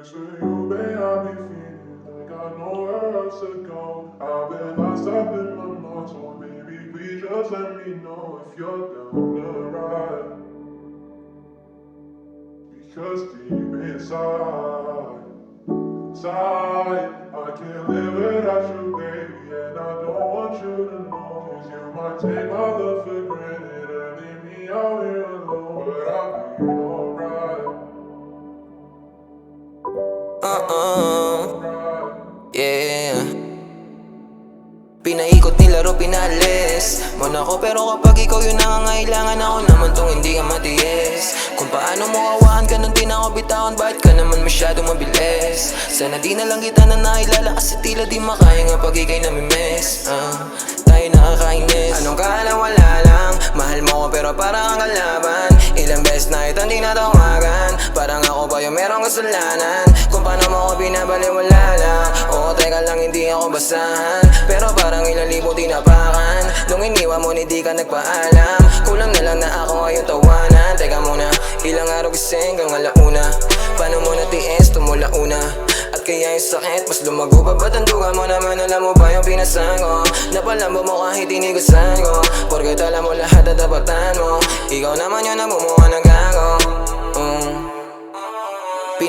For you, babe, I be feeling like I know where else to go. I've been lost up in my mind, so baby, please just let me know if you're down to ride. Because deep inside, inside, I can't live without you, baby, and I don't want you to know. Cause you might take my love for granted and leave me out Uh-uh, yeah. Pinaikot nilaro pinalis. Mo na ako pero kapag ikaw yung nangangailangan Ako naman tong hindi ka matiis. Kung paano mo awahan ka nung di bitawan. Bakit ka naman masyado mabilis? Sana di na lang kita na nailala Kasi tila di makaya nga pag ikay namimiss. Uh, Tayo nakakainis. Anong kala wala lang. Mahal mo ko pero parang ang kalaban Ito hindi natawagan Parang ako ba yung merong kasalanan? Kung paano mo ako binabaliwala lang? Oo teka lang hindi ako basahan. Pero parang ilang libo tinapakan Nung iniwan mo hindi ka nagpaalam. Kulang na lang na ako ngayon tawanan. Teka muna ilang araw gising hanggang alauna? Paano mo natiis tumula una? At kaya yung sakit mas lumago pa. Ba't ang duga mo naman alam mo ba yung pinasan ko? Napalambo mo kahit tinigusan ko. Porket alam mo lahat at tapatan mo. Ikaw naman yung namumuha ng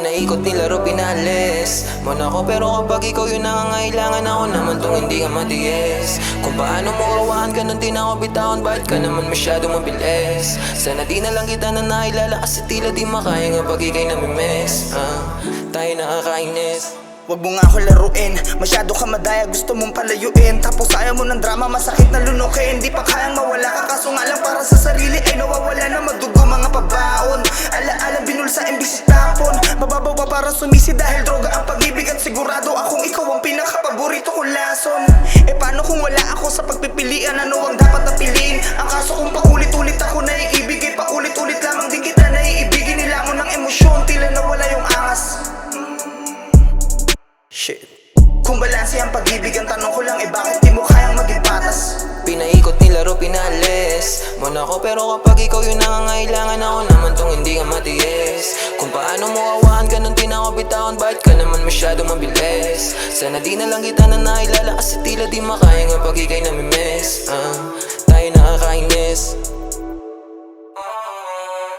Pinaikot nilaro pinalis. Mo na ako pero kapag ikaw yung nangangailangan Ako naman tong hindi ka matiis. Kung paano mo kawahan ka nung di na bitawan. Bakit ka naman masyado mabilis? Sana di na lang kita na nailala Kasi tila di makaya nga pag ikay namimiss. Ah, Tayo nakakainis. Huwag mo nga ako laruin. Masyado ka madaya, gusto mong palayuin. Tapos ayaw mo ng drama, masakit na lunukin. Di pa kayang mawala ka, kaso nga lang para sa sarili Ay nawawala na magdugo mga pabaon. Ala-ala binulsa imbis tapon Pa para sumisi dahil droga ang pag-ibig At sigurado akong ikaw ang pinakapaborito kong lason. Eh paano kung wala ako sa pagpipilian? Ano ang dapat na Ang kaso kung paulit-ulit ako naiibig Eh paulit-ulit lamang din kita naiibigin. Nilamon ng emosyon, tila nawala yung angas. Shit. Kung balanse ang pag-ibig, ang tanong ko lang eh bakit di mo kayang maging patas? Pinaikot nilaro pinalis Mo na ako. Pero kapag ikaw yung nangangailangan Ako naman tong hindi ka matiis. Kung paano mo awahan ka nung di na ako bitawan. Bakit ka naman masyado mabilis? Sana di na lang kita na nailala Kasi tila di makaya nga pag ikay namimiss. Uh, Tayo nakakainis.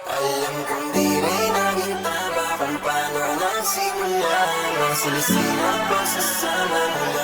Alam kong di rin naging tama Kung paano nagsimula. Masilisina at pagsasama Mula